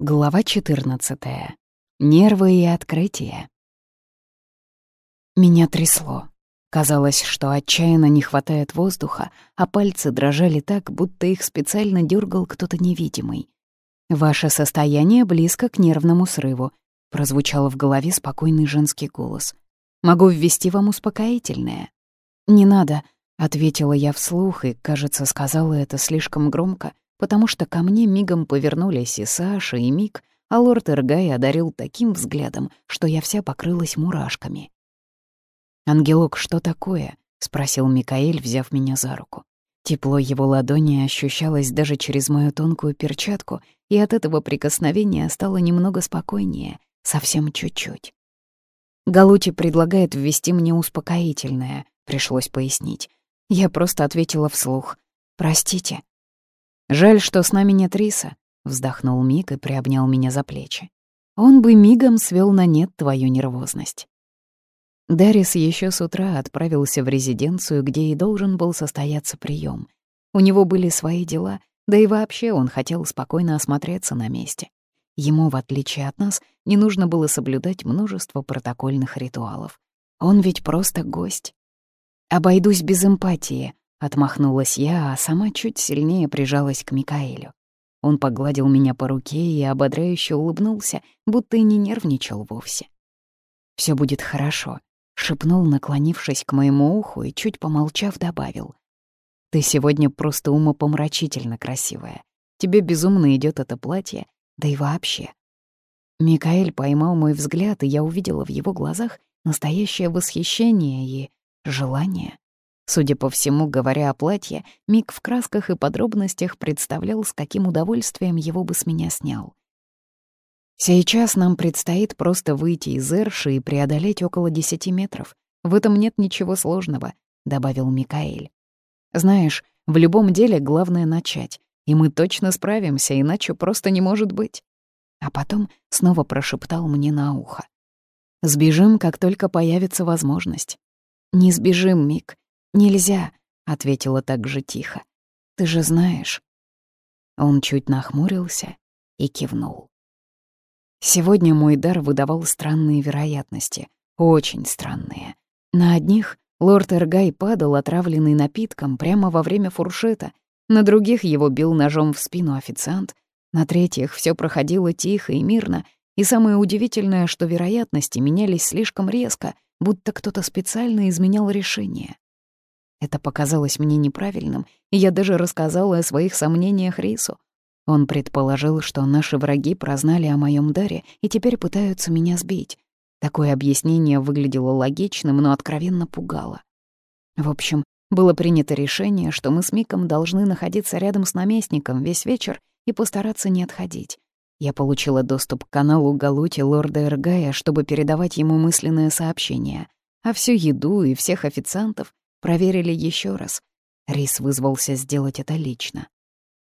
Глава 14. Нервы и открытия. Меня трясло. Казалось, что отчаянно не хватает воздуха, а пальцы дрожали так, будто их специально дергал кто-то невидимый. «Ваше состояние близко к нервному срыву», — прозвучал в голове спокойный женский голос. «Могу ввести вам успокоительное». «Не надо», — ответила я вслух и, кажется, сказала это слишком громко, потому что ко мне мигом повернулись и Саша, и Мик, а лорд Эргай одарил таким взглядом, что я вся покрылась мурашками. «Ангелок, что такое?» — спросил Микаэль, взяв меня за руку. Тепло его ладони ощущалось даже через мою тонкую перчатку, и от этого прикосновения стало немного спокойнее, совсем чуть-чуть. Галути предлагает ввести мне успокоительное, пришлось пояснить. Я просто ответила вслух. «Простите». «Жаль, что с нами нет риса», — вздохнул Мик и приобнял меня за плечи. «Он бы мигом свел на нет твою нервозность». Дарис еще с утра отправился в резиденцию, где и должен был состояться прием. У него были свои дела, да и вообще он хотел спокойно осмотреться на месте. Ему, в отличие от нас, не нужно было соблюдать множество протокольных ритуалов. Он ведь просто гость. «Обойдусь без эмпатии», Отмахнулась я, а сама чуть сильнее прижалась к Микаэлю. Он погладил меня по руке и ободряюще улыбнулся, будто и не нервничал вовсе. Все будет хорошо», — шепнул, наклонившись к моему уху и, чуть помолчав, добавил. «Ты сегодня просто умопомрачительно красивая. Тебе безумно идет это платье, да и вообще». Микаэль поймал мой взгляд, и я увидела в его глазах настоящее восхищение и желание. Судя по всему, говоря о платье, Мик в красках и подробностях представлял, с каким удовольствием его бы с меня снял. Сейчас нам предстоит просто выйти из Эрши и преодолеть около десяти метров. В этом нет ничего сложного, — добавил Микаэль. Знаешь, в любом деле главное начать, и мы точно справимся, иначе просто не может быть. А потом снова прошептал мне на ухо. Сбежим, как только появится возможность. Не сбежим, Мик, «Нельзя», — ответила так же тихо. «Ты же знаешь». Он чуть нахмурился и кивнул. Сегодня мой дар выдавал странные вероятности, очень странные. На одних лорд Эргай падал, отравленный напитком, прямо во время фуршета, на других его бил ножом в спину официант, на третьих все проходило тихо и мирно, и самое удивительное, что вероятности менялись слишком резко, будто кто-то специально изменял решение. Это показалось мне неправильным, и я даже рассказала о своих сомнениях Рису. Он предположил, что наши враги прознали о моем даре и теперь пытаются меня сбить. Такое объяснение выглядело логичным, но откровенно пугало. В общем, было принято решение, что мы с Миком должны находиться рядом с наместником весь вечер и постараться не отходить. Я получила доступ к каналу Галути лорда Эргая, чтобы передавать ему мысленные сообщения. А всю еду и всех официантов Проверили еще раз. Рис вызвался сделать это лично.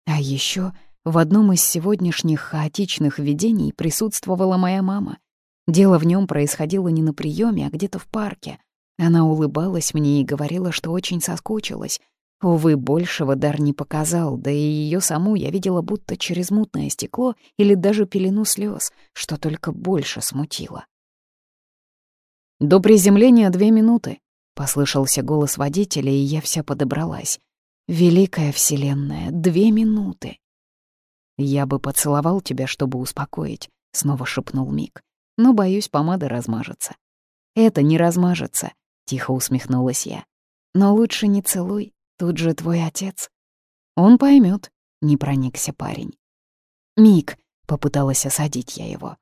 А еще в одном из сегодняшних хаотичных видений присутствовала моя мама. Дело в нем происходило не на приеме, а где-то в парке. Она улыбалась мне и говорила, что очень соскучилась. Увы, большего дар не показал, да и ее саму я видела будто через мутное стекло или даже пелену слез, что только больше смутило. До приземления две минуты. Послышался голос водителя, и я вся подобралась. «Великая Вселенная, две минуты!» «Я бы поцеловал тебя, чтобы успокоить», — снова шепнул Мик. «Но, боюсь, помада размажется». «Это не размажется», — тихо усмехнулась я. «Но лучше не целуй, тут же твой отец». «Он поймет, не проникся парень. «Мик», — попыталась осадить я его.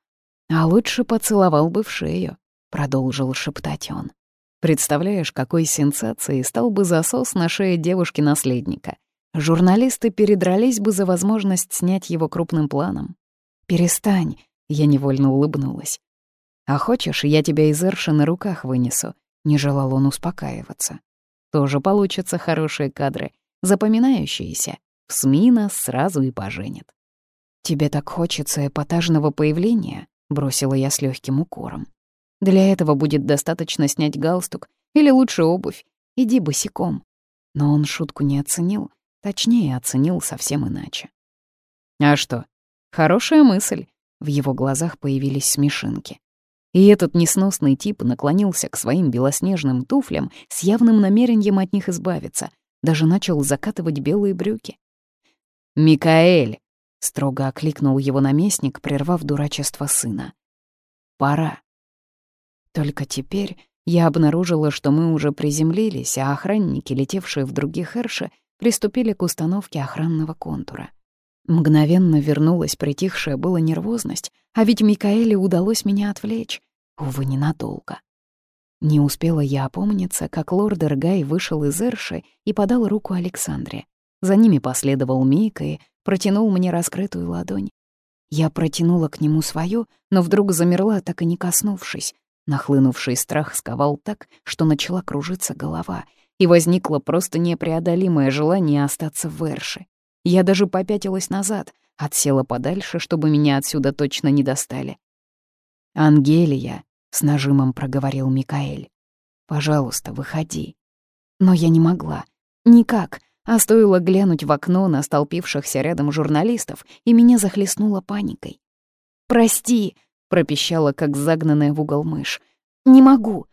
«А лучше поцеловал бы в шею», — продолжил шептать он. Представляешь, какой сенсацией стал бы засос на шее девушки-наследника. Журналисты передрались бы за возможность снять его крупным планом. «Перестань», — я невольно улыбнулась. «А хочешь, я тебя из Эрши на руках вынесу?» — не желал он успокаиваться. «Тоже получатся хорошие кадры, запоминающиеся. В СМИ нас сразу и поженят». «Тебе так хочется эпатажного появления?» — бросила я с легким укором. Для этого будет достаточно снять галстук или лучше обувь. Иди босиком. Но он шутку не оценил, точнее, оценил совсем иначе. «А что? Хорошая мысль», В его глазах появились смешинки. И этот несносный тип наклонился к своим белоснежным туфлям с явным намерением от них избавиться, даже начал закатывать белые брюки. «Микаэль!» — строго окликнул его наместник, прервав дурачество сына. «Пора». Только теперь я обнаружила, что мы уже приземлились, а охранники, летевшие в других Эрше, приступили к установке охранного контура. Мгновенно вернулась притихшая была нервозность, а ведь Микаэле удалось меня отвлечь. Увы, ненадолго. Не успела я опомниться, как лорд Эргай вышел из Эрши и подал руку Александре. За ними последовал Мика и протянул мне раскрытую ладонь. Я протянула к нему свою, но вдруг замерла, так и не коснувшись. Нахлынувший страх сковал так, что начала кружиться голова, и возникло просто непреодолимое желание остаться в Эрше. Я даже попятилась назад, отсела подальше, чтобы меня отсюда точно не достали. «Ангелия», — с нажимом проговорил Микаэль, — «пожалуйста, выходи». Но я не могла. Никак. А стоило глянуть в окно на столпившихся рядом журналистов, и меня захлестнуло паникой. «Прости», — пропищала, как загнанная в угол мышь. «Не могу».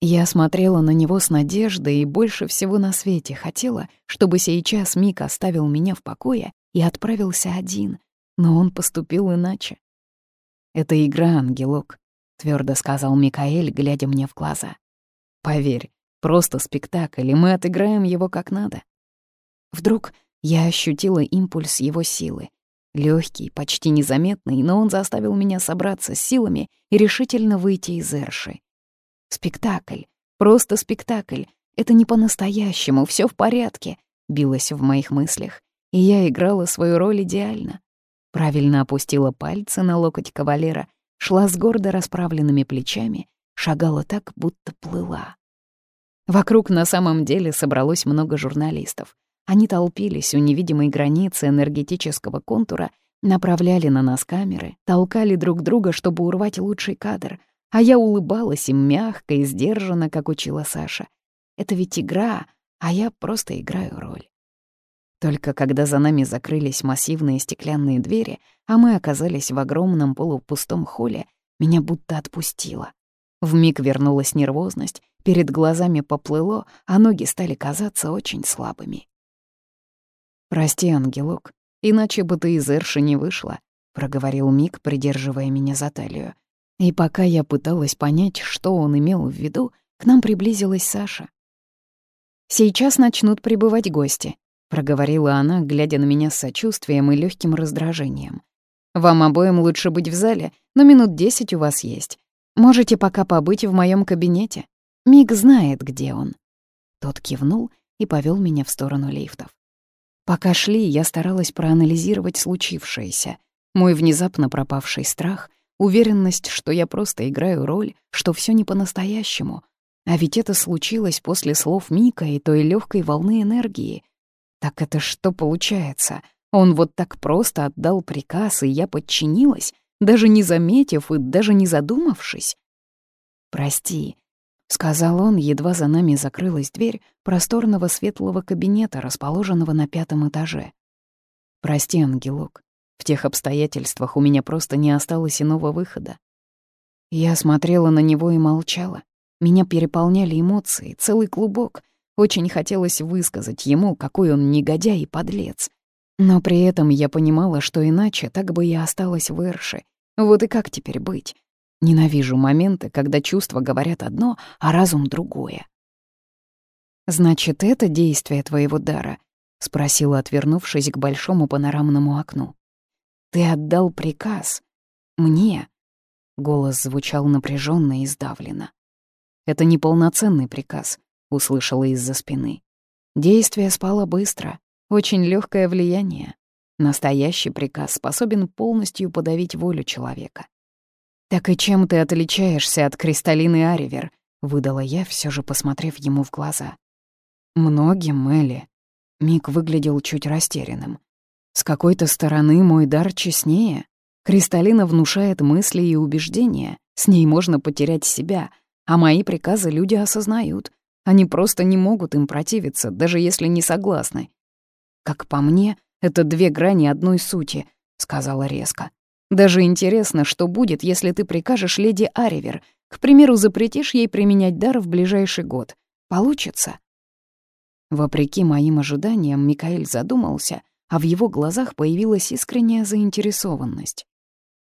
Я смотрела на него с надеждой и больше всего на свете хотела, чтобы сейчас Мик оставил меня в покое и отправился один, но он поступил иначе. «Это игра, ангелок», — твердо сказал Микаэль, глядя мне в глаза. «Поверь, просто спектакль, и мы отыграем его как надо». Вдруг я ощутила импульс его силы. Легкий, почти незаметный, но он заставил меня собраться с силами и решительно выйти из Эрши. Спектакль, просто спектакль. Это не по-настоящему, все в порядке, билось в моих мыслях. И я играла свою роль идеально. Правильно опустила пальцы на локоть кавалера, шла с гордо расправленными плечами, шагала так, будто плыла. Вокруг на самом деле собралось много журналистов. Они толпились у невидимой границы энергетического контура, направляли на нас камеры, толкали друг друга, чтобы урвать лучший кадр, а я улыбалась им мягко и сдержанно, как учила Саша. Это ведь игра, а я просто играю роль. Только когда за нами закрылись массивные стеклянные двери, а мы оказались в огромном полупустом холле, меня будто отпустило. Вмиг вернулась нервозность, перед глазами поплыло, а ноги стали казаться очень слабыми. «Прости, ангелок, иначе бы ты из Эрши не вышла», — проговорил Мик, придерживая меня за талию. И пока я пыталась понять, что он имел в виду, к нам приблизилась Саша. «Сейчас начнут прибывать гости», — проговорила она, глядя на меня с сочувствием и легким раздражением. «Вам обоим лучше быть в зале, но минут десять у вас есть. Можете пока побыть в моем кабинете. Мик знает, где он». Тот кивнул и повел меня в сторону лифтов. Пока шли, я старалась проанализировать случившееся. Мой внезапно пропавший страх, уверенность, что я просто играю роль, что все не по-настоящему. А ведь это случилось после слов Мика и той легкой волны энергии. Так это что получается? Он вот так просто отдал приказ, и я подчинилась, даже не заметив и даже не задумавшись? «Прости», — сказал он, едва за нами закрылась дверь просторного светлого кабинета, расположенного на пятом этаже. «Прости, ангелок, в тех обстоятельствах у меня просто не осталось иного выхода». Я смотрела на него и молчала. Меня переполняли эмоции, целый клубок. Очень хотелось высказать ему, какой он негодяй и подлец. Но при этом я понимала, что иначе так бы я осталась в Эрше. Вот и как теперь быть? Ненавижу моменты, когда чувства говорят одно, а разум — другое. «Значит, это действие твоего дара?» — спросила, отвернувшись к большому панорамному окну. «Ты отдал приказ. Мне?» — голос звучал напряженно и сдавленно. «Это неполноценный приказ», — услышала из-за спины. Действие спало быстро, очень легкое влияние. Настоящий приказ способен полностью подавить волю человека. «Так и чем ты отличаешься от Кристаллины Аривер?» — выдала я, все же посмотрев ему в глаза. «Многим, Элли». Мик выглядел чуть растерянным. «С какой-то стороны мой дар честнее. Кристаллина внушает мысли и убеждения. С ней можно потерять себя, а мои приказы люди осознают. Они просто не могут им противиться, даже если не согласны. Как по мне, это две грани одной сути», — сказала резко. Даже интересно, что будет, если ты прикажешь леди Аривер, к примеру, запретишь ей применять дар в ближайший год. Получится?» Вопреки моим ожиданиям, Микаэль задумался, а в его глазах появилась искренняя заинтересованность.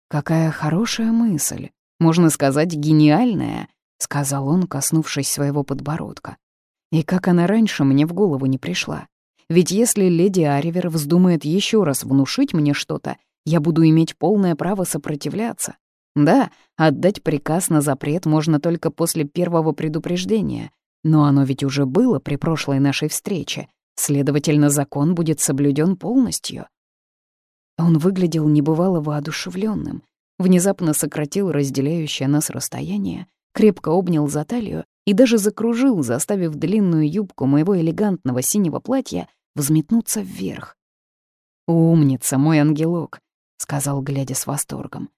«Какая хорошая мысль, можно сказать, гениальная», — сказал он, коснувшись своего подбородка. «И как она раньше мне в голову не пришла. Ведь если леди Аривер вздумает еще раз внушить мне что-то, я буду иметь полное право сопротивляться. Да, отдать приказ на запрет можно только после первого предупреждения, но оно ведь уже было при прошлой нашей встрече, следовательно, закон будет соблюден полностью. Он выглядел небывало воодушевленным, внезапно сократил разделяющее нас расстояние, крепко обнял за талию и даже закружил, заставив длинную юбку моего элегантного синего платья взметнуться вверх. «Умница, мой ангелок», — сказал, глядя с восторгом.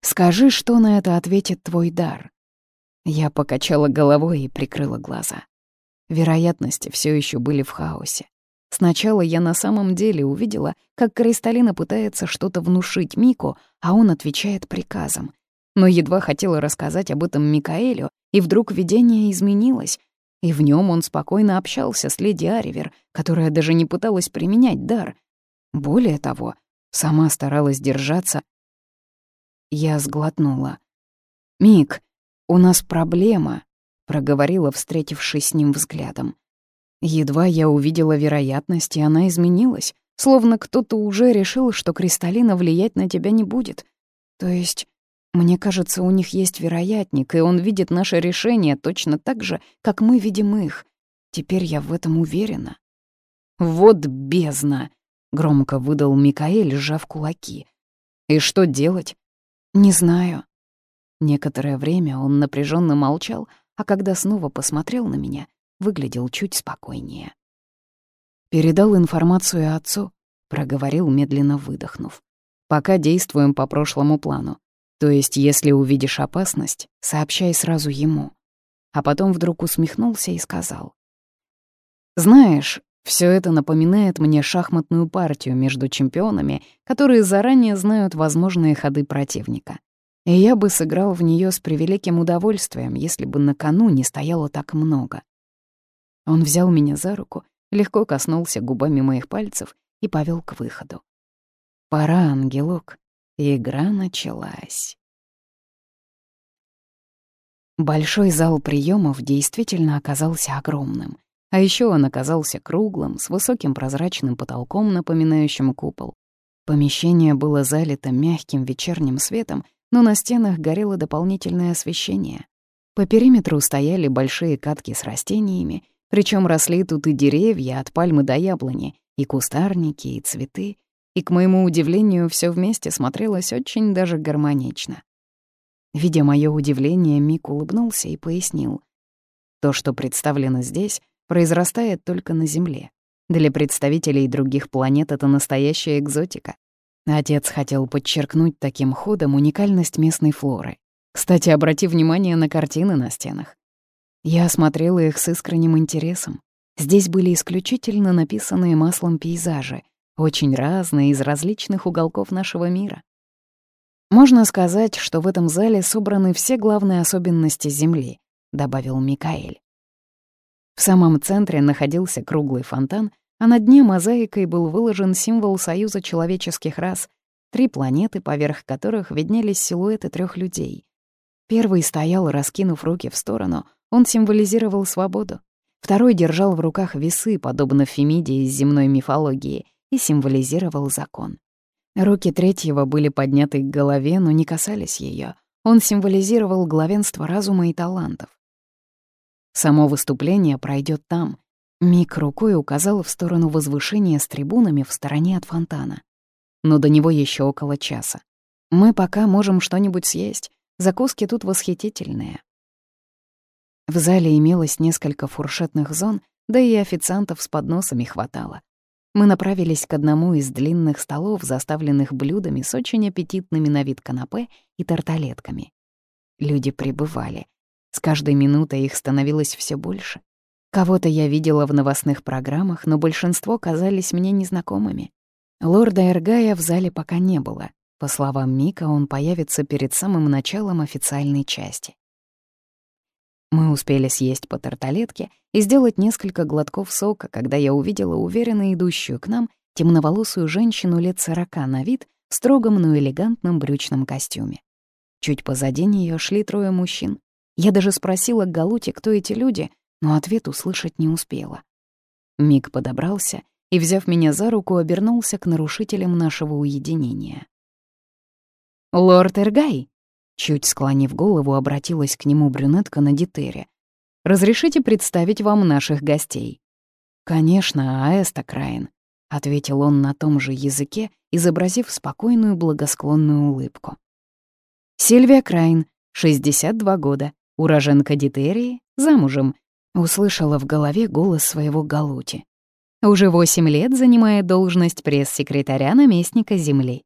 «Скажи, что на это ответит твой дар». Я покачала головой и прикрыла глаза. Вероятности все еще были в хаосе. Сначала я на самом деле увидела, как Кристалина пытается что-то внушить Мику, а он отвечает приказом. Но едва хотела рассказать об этом Микаэлю, и вдруг видение изменилось, и в нем он спокойно общался с леди Аривер, которая даже не пыталась применять дар. Более того, сама старалась держаться. Я сглотнула. «Мик, у нас проблема», — проговорила, встретившись с ним взглядом. Едва я увидела вероятность, и она изменилась, словно кто-то уже решил, что Кристаллина влиять на тебя не будет. То есть, мне кажется, у них есть вероятник, и он видит наше решение точно так же, как мы видим их. Теперь я в этом уверена. «Вот бездна!» — громко выдал Микаэль, сжав кулаки. «И что делать?» «Не знаю». Некоторое время он напряженно молчал, а когда снова посмотрел на меня, выглядел чуть спокойнее. «Передал информацию отцу», — проговорил, медленно выдохнув. «Пока действуем по прошлому плану. То есть, если увидишь опасность, сообщай сразу ему». А потом вдруг усмехнулся и сказал. «Знаешь, все это напоминает мне шахматную партию между чемпионами, которые заранее знают возможные ходы противника. И я бы сыграл в нее с превеликим удовольствием, если бы на кону не стояло так много. Он взял меня за руку, легко коснулся губами моих пальцев и повел к выходу. «Пора, ангелок». Игра началась. Большой зал приемов действительно оказался огромным. А еще он оказался круглым, с высоким прозрачным потолком, напоминающим купол. Помещение было залито мягким вечерним светом, но на стенах горело дополнительное освещение. По периметру стояли большие катки с растениями, причем росли тут и деревья от пальмы до яблони, и кустарники, и цветы. И, к моему удивлению, все вместе смотрелось очень даже гармонично. Видя мое удивление, Мик улыбнулся и пояснил. То, что представлено здесь, произрастает только на Земле. Для представителей других планет это настоящая экзотика. Отец хотел подчеркнуть таким ходом уникальность местной флоры. Кстати, обрати внимание на картины на стенах. Я осмотрела их с искренним интересом. Здесь были исключительно написанные маслом пейзажи, очень разные из различных уголков нашего мира. «Можно сказать, что в этом зале собраны все главные особенности Земли», — добавил Микаэль. В самом центре находился круглый фонтан, а на дне мозаикой был выложен символ Союза человеческих рас, три планеты, поверх которых виднелись силуэты трех людей. Первый стоял, раскинув руки в сторону — он символизировал свободу. Второй держал в руках весы, подобно Фемиде из земной мифологии, и символизировал закон. Руки третьего были подняты к голове, но не касались ее. Он символизировал главенство разума и талантов. Само выступление пройдет там. Мик рукой указал в сторону возвышения с трибунами в стороне от фонтана. Но до него еще около часа. Мы пока можем что-нибудь съесть. Закуски тут восхитительные. В зале имелось несколько фуршетных зон, да и официантов с подносами хватало. Мы направились к одному из длинных столов, заставленных блюдами с очень аппетитными на вид канапе и тарталетками. Люди прибывали. С каждой минутой их становилось все больше. Кого-то я видела в новостных программах, но большинство казались мне незнакомыми. Лорда Эргая в зале пока не было. По словам Мика, он появится перед самым началом официальной части. Мы успели съесть по тарталетке и сделать несколько глотков сока, когда я увидела уверенно идущую к нам темноволосую женщину лет сорока на вид в строгом, но элегантном брючном костюме. Чуть позади нее шли трое мужчин. Я даже спросила Галути, кто эти люди, но ответ услышать не успела. Мик подобрался и, взяв меня за руку, обернулся к нарушителям нашего уединения. «Лорд Эргай!» Чуть склонив голову, обратилась к нему брюнетка на дитере. «Разрешите представить вам наших гостей?» «Конечно, Аэста Крайн», — ответил он на том же языке, изобразив спокойную благосклонную улыбку. «Сильвия Крайн, 62 года, уроженка Дитерии, замужем», — услышала в голове голос своего Галути. «Уже восемь лет занимает должность пресс-секретаря наместника Земли».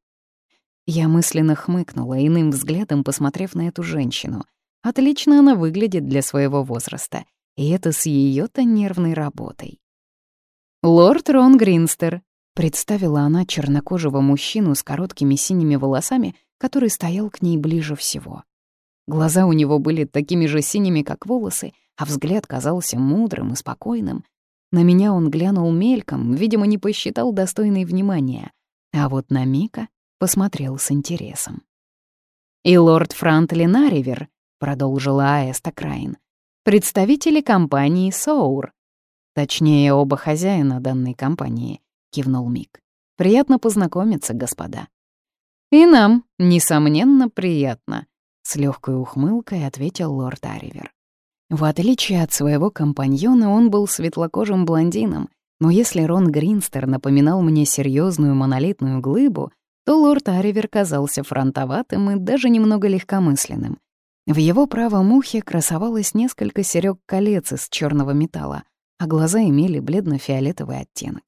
Я мысленно хмыкнула, иным взглядом посмотрев на эту женщину. Отлично она выглядит для своего возраста, и это с ее то нервной работой. «Лорд Рон Гринстер», — представила она чернокожего мужчину с короткими синими волосами, который стоял к ней ближе всего. Глаза у него были такими же синими, как волосы, а взгляд казался мудрым и спокойным. На меня он глянул мельком, видимо, не посчитал достойной внимания. А вот на Мика посмотрел с интересом. «И лорд Франтлин Аривер», — продолжила Аэста Крайн, — «представители компании Соур». Точнее, оба хозяина данной компании, кивнул Мик. Приятно познакомиться, господа. И нам, несомненно, приятно, с легкой ухмылкой ответил лорд Аривер. В отличие от своего компаньона, он был светлокожим блондином, но если Рон Гринстер напоминал мне серьезную монолитную глыбу, то лорд Аривер казался фронтоватым и даже немного легкомысленным. В его правом ухе красовалось несколько серёг колец из черного металла, а глаза имели бледно-фиолетовый оттенок.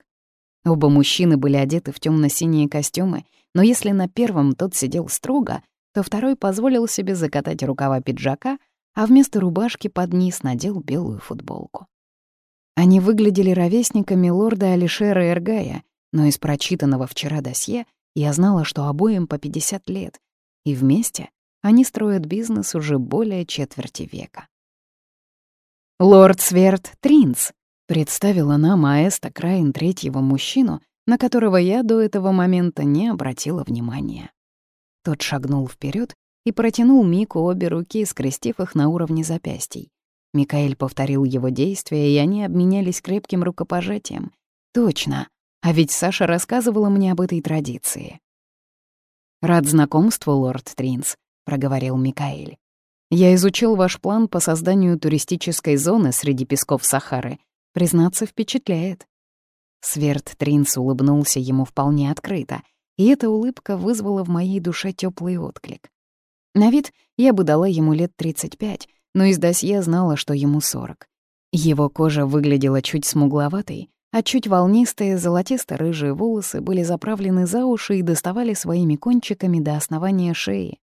Оба мужчины были одеты в темно синие костюмы, но если на первом тот сидел строго, то второй позволил себе закатать рукава пиджака, а вместо рубашки под низ надел белую футболку. Они выглядели ровесниками лорда Алишера Эргая, но из прочитанного вчера досье я знала, что обоим по 50 лет, и вместе они строят бизнес уже более четверти века. «Лорд Сверд Тринц», Представила нам Аэста Крайн третьего мужчину, на которого я до этого момента не обратила внимания. Тот шагнул вперед и протянул Мику обе руки, скрестив их на уровне запястий. Микаэль повторил его действия, и они обменялись крепким рукопожатием. Точно, а ведь Саша рассказывала мне об этой традиции. «Рад знакомству, лорд Тринс», — проговорил Микаэль. «Я изучил ваш план по созданию туристической зоны среди песков Сахары Признаться, впечатляет. Сверд Тринс улыбнулся ему вполне открыто, и эта улыбка вызвала в моей душе теплый отклик. На вид я бы дала ему лет 35, но из досье знала, что ему 40. Его кожа выглядела чуть смугловатой, а чуть волнистые золотисто-рыжие волосы были заправлены за уши и доставали своими кончиками до основания шеи.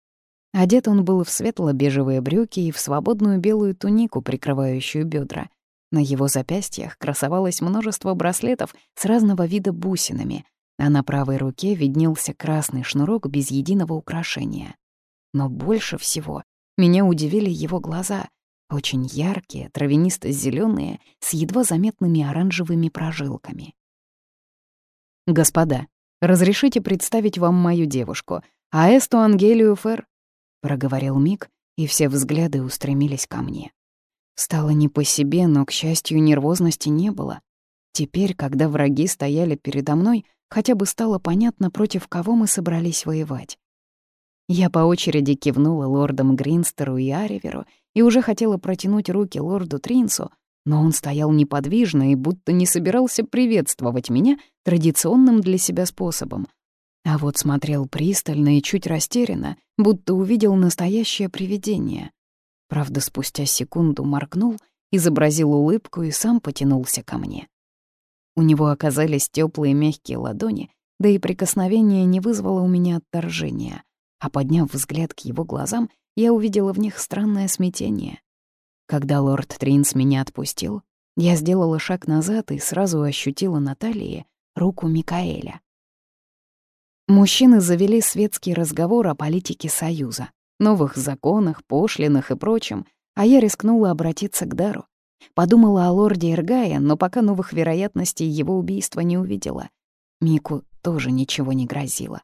Одет он был в светло-бежевые брюки и в свободную белую тунику, прикрывающую бедра. На его запястьях красовалось множество браслетов с разного вида бусинами, а на правой руке виднелся красный шнурок без единого украшения. Но больше всего меня удивили его глаза, очень яркие, травянисто зеленые с едва заметными оранжевыми прожилками. «Господа, разрешите представить вам мою девушку, Аэсту Ангелию Фер», — проговорил Мик, и все взгляды устремились ко мне. Стало не по себе, но, к счастью, нервозности не было. Теперь, когда враги стояли передо мной, хотя бы стало понятно, против кого мы собрались воевать. Я по очереди кивнула лордам Гринстеру и Ариверу и уже хотела протянуть руки лорду Тринсу, но он стоял неподвижно и будто не собирался приветствовать меня традиционным для себя способом. А вот смотрел пристально и чуть растерянно, будто увидел настоящее привидение. Правда, спустя секунду моргнул, изобразил улыбку и сам потянулся ко мне. У него оказались теплые мягкие ладони, да и прикосновение не вызвало у меня отторжения, а подняв взгляд к его глазам, я увидела в них странное смятение. Когда лорд Тринс меня отпустил, я сделала шаг назад и сразу ощутила на талии руку Микаэля. Мужчины завели светский разговор о политике Союза, новых законах, пошлинах и прочем, а я рискнула обратиться к Дару. Подумала о лорде Иргая, но пока новых вероятностей его убийства не увидела. Мику тоже ничего не грозило.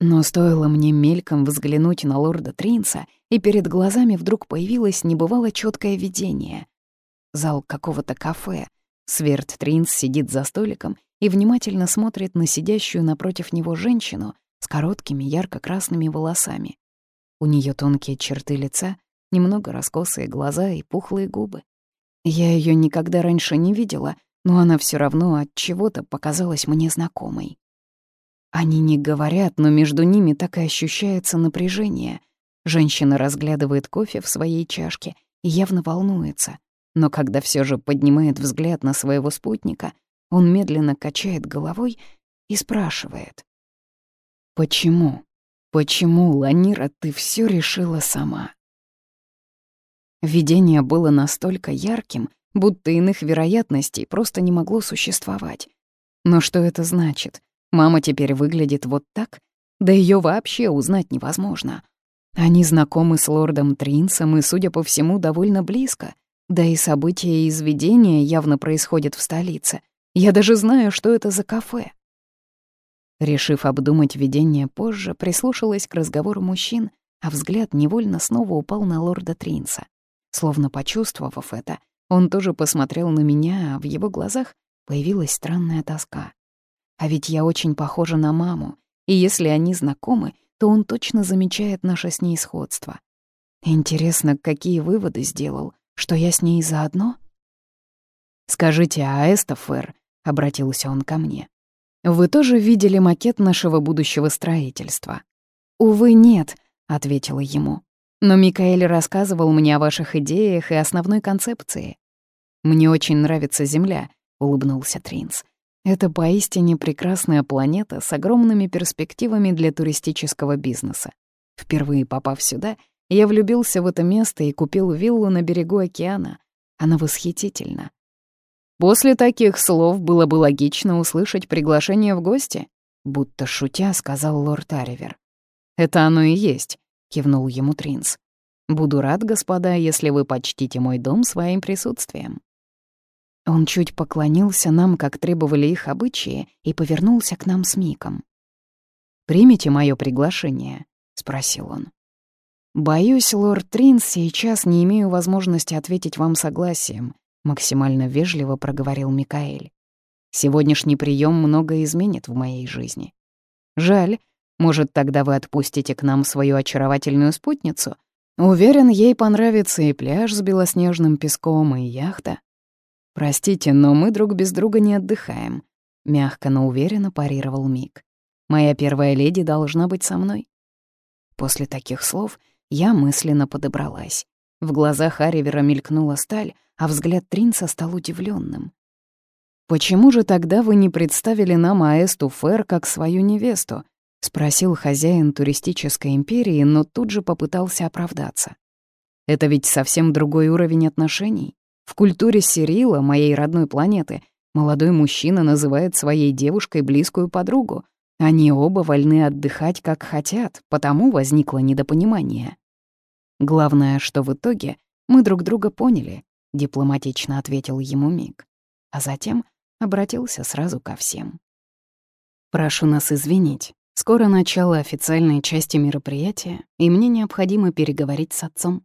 Но стоило мне мельком взглянуть на лорда Тринца, и перед глазами вдруг появилось небывало четкое видение. Зал какого-то кафе. Сверд Тринц сидит за столиком и внимательно смотрит на сидящую напротив него женщину с короткими ярко-красными волосами. У нее тонкие черты лица, немного раскосые глаза и пухлые губы. Я ее никогда раньше не видела, но она все равно от чего-то показалась мне знакомой. Они не говорят, но между ними так и ощущается напряжение. Женщина разглядывает кофе в своей чашке и явно волнуется. Но когда все же поднимает взгляд на своего спутника, он медленно качает головой и спрашивает. «Почему? Почему, Ланира, ты все решила сама?» Видение было настолько ярким, будто иных вероятностей просто не могло существовать. Но что это значит? Мама теперь выглядит вот так? Да ее вообще узнать невозможно. Они знакомы с лордом Тринсом и, судя по всему, довольно близко. Да и события из видения явно происходят в столице. Я даже знаю, что это за кафе. Решив обдумать видение позже, прислушалась к разговору мужчин, а взгляд невольно снова упал на лорда Тринса. Словно почувствовав это, он тоже посмотрел на меня, а в его глазах появилась странная тоска. А ведь я очень похожа на маму, и если они знакомы, то он точно замечает наше с ней сходство. Интересно, какие выводы сделал, что я с ней заодно? «Скажите, а Эстофер?» — обратился он ко мне. «Вы тоже видели макет нашего будущего строительства?» «Увы, нет», — ответила ему. Но Микаэль рассказывал мне о ваших идеях и основной концепции. «Мне очень нравится Земля», — улыбнулся Тринс. «Это поистине прекрасная планета с огромными перспективами для туристического бизнеса. Впервые попав сюда, я влюбился в это место и купил виллу на берегу океана. Она восхитительна. После таких слов было бы логично услышать приглашение в гости, будто шутя сказал лорд Аривер. «Это оно и есть», — кивнул ему Тринс. «Буду рад, господа, если вы почтите мой дом своим присутствием». Он чуть поклонился нам, как требовали их обычаи, и повернулся к нам с Миком. «Примите мое приглашение?» — спросил он. «Боюсь, лорд Тринс, сейчас не имею возможности ответить вам согласием», — максимально вежливо проговорил Микаэль. «Сегодняшний прием много изменит в моей жизни. Жаль, может, тогда вы отпустите к нам свою очаровательную спутницу? Уверен, ей понравится и пляж с белоснежным песком, и яхта. Простите, но мы друг без друга не отдыхаем. Мягко, но уверенно парировал Мик. Моя первая леди должна быть со мной. После таких слов я мысленно подобралась. В глазах Аривера мелькнула сталь, а взгляд Тринца стал удивленным. «Почему же тогда вы не представили нам Аэсту Фер как свою невесту?» — спросил хозяин туристической империи, но тут же попытался оправдаться. «Это ведь совсем другой уровень отношений. В культуре Сирила, моей родной планеты, молодой мужчина называет своей девушкой близкую подругу. Они оба вольны отдыхать, как хотят, потому возникло недопонимание. Главное, что в итоге мы друг друга поняли», — дипломатично ответил ему Мик. А затем обратился сразу ко всем. «Прошу нас извинить. Скоро начало официальной части мероприятия, и мне необходимо переговорить с отцом.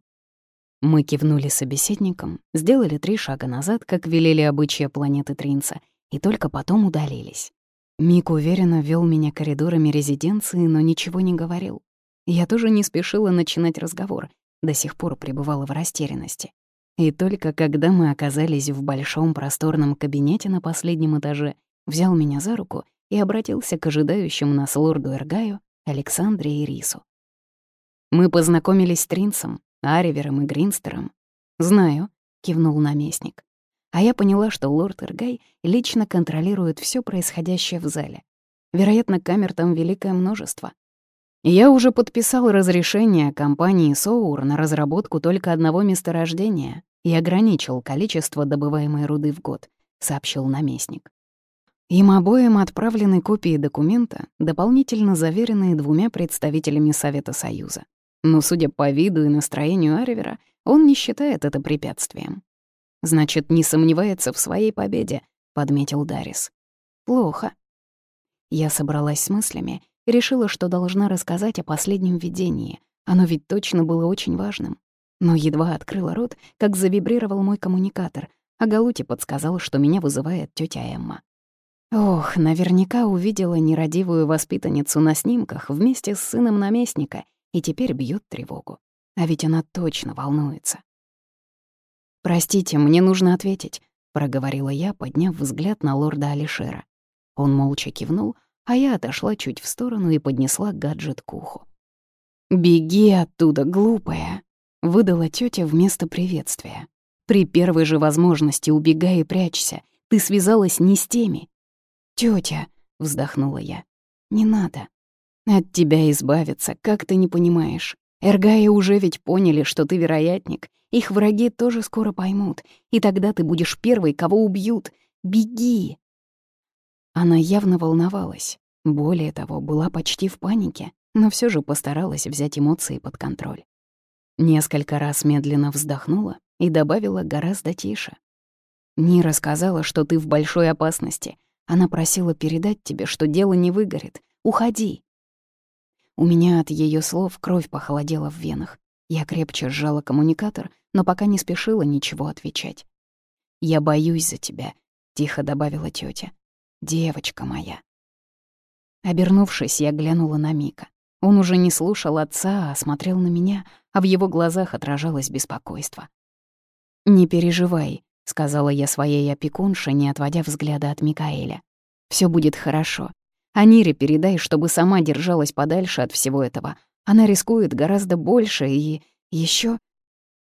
Мы кивнули собеседникам, сделали три шага назад, как велели обычаи планеты Тринца, и только потом удалились. Мик уверенно вел меня коридорами резиденции, но ничего не говорил. Я тоже не спешила начинать разговор, до сих пор пребывала в растерянности. И только когда мы оказались в большом просторном кабинете на последнем этаже, взял меня за руку и обратился к ожидающему нас лорду Эргаю, Александре и Рису. «Мы познакомились с Тринсом, Аривером и Гринстером». «Знаю», — кивнул наместник. А я поняла, что лорд Эргай лично контролирует все происходящее в зале. Вероятно, камер там великое множество. Я уже подписал разрешение компании Соур на разработку только одного месторождения и ограничил количество добываемой руды в год, сообщил наместник. Им обоим отправлены копии документа, дополнительно заверенные двумя представителями Совета Союза. Но, судя по виду и настроению Аривера, он не считает это препятствием. «Значит, не сомневается в своей победе», — подметил Дарис. «Плохо». Я собралась с мыслями и решила, что должна рассказать о последнем видении. Оно ведь точно было очень важным. Но едва открыла рот, как завибрировал мой коммуникатор, а Галути подсказал, что меня вызывает тетя Эмма. Ох, наверняка увидела нерадивую воспитанницу на снимках вместе с сыном наместника и теперь бьет тревогу. А ведь она точно волнуется. «Простите, мне нужно ответить», — проговорила я, подняв взгляд на лорда Алишера. Он молча кивнул, а я отошла чуть в сторону и поднесла гаджет к уху. «Беги оттуда, глупая!» — выдала тетя вместо приветствия. «При первой же возможности убегай и прячься. Ты связалась не с теми». Тетя, вздохнула я, — «не надо. От тебя избавиться, как ты не понимаешь. Эргаи уже ведь поняли, что ты вероятник. Их враги тоже скоро поймут, и тогда ты будешь первой, кого убьют. Беги!» Она явно волновалась. Более того, была почти в панике, но все же постаралась взять эмоции под контроль. Несколько раз медленно вздохнула и добавила гораздо тише. «Нира сказала, что ты в большой опасности. Она просила передать тебе, что дело не выгорит. Уходи!» У меня от ее слов кровь похолодела в венах. Я крепче сжала коммуникатор, но пока не спешила ничего отвечать. «Я боюсь за тебя», — тихо добавила тетя. «Девочка моя». Обернувшись, я глянула на Мика. Он уже не слушал отца, а смотрел на меня, а в его глазах отражалось беспокойство. «Не переживай», — сказала я своей опекунше, не отводя взгляда от Микаэля. Все будет хорошо. А Нире передай, чтобы сама держалась подальше от всего этого. Она рискует гораздо больше и... еще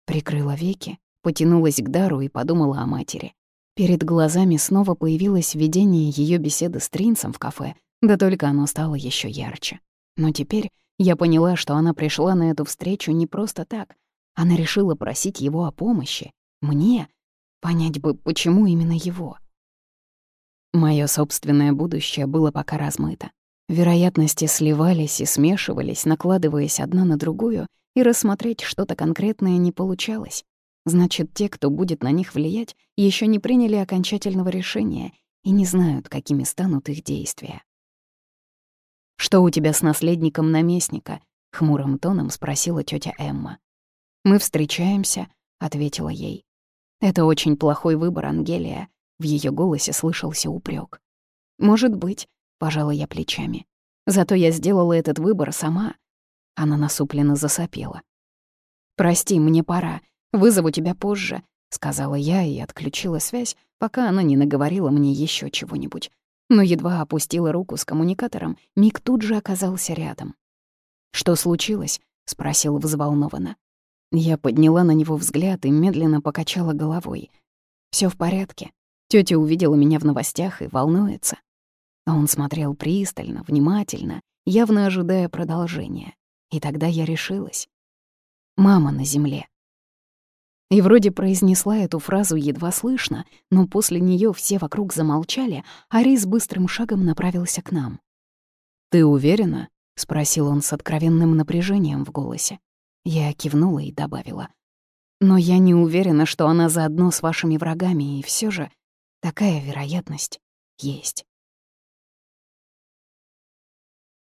Прикрыла веки, потянулась к дару и подумала о матери. Перед глазами снова появилось видение ее беседы с Тринцем в кафе, да только оно стало еще ярче. Но теперь я поняла, что она пришла на эту встречу не просто так. Она решила просить его о помощи. Мне. Понять бы, почему именно его. Моё собственное будущее было пока размыто. Вероятности сливались и смешивались, накладываясь одна на другую, и рассмотреть что-то конкретное не получалось. Значит, те, кто будет на них влиять, еще не приняли окончательного решения и не знают, какими станут их действия. «Что у тебя с наследником наместника?» — хмурым тоном спросила тетя Эмма. «Мы встречаемся», — ответила ей. «Это очень плохой выбор, Ангелия», — в ее голосе слышался упрек. «Может быть», — пожала я плечами. «Зато я сделала этот выбор сама». Она насупленно засопела. «Прости, мне пора. Вызову тебя позже», — сказала я и отключила связь, пока она не наговорила мне еще чего-нибудь. Но едва опустила руку с коммуникатором, Мик тут же оказался рядом. «Что случилось?» — спросил взволнованно. Я подняла на него взгляд и медленно покачала головой. Все в порядке. Тётя увидела меня в новостях и волнуется». А он смотрел пристально, внимательно, явно ожидая продолжения. И тогда я решилась. «Мама на земле». И вроде произнесла эту фразу едва слышно, но после нее все вокруг замолчали, а Рис быстрым шагом направился к нам. «Ты уверена?» — спросил он с откровенным напряжением в голосе. Я кивнула и добавила. «Но я не уверена, что она заодно с вашими врагами, и все же такая вероятность есть».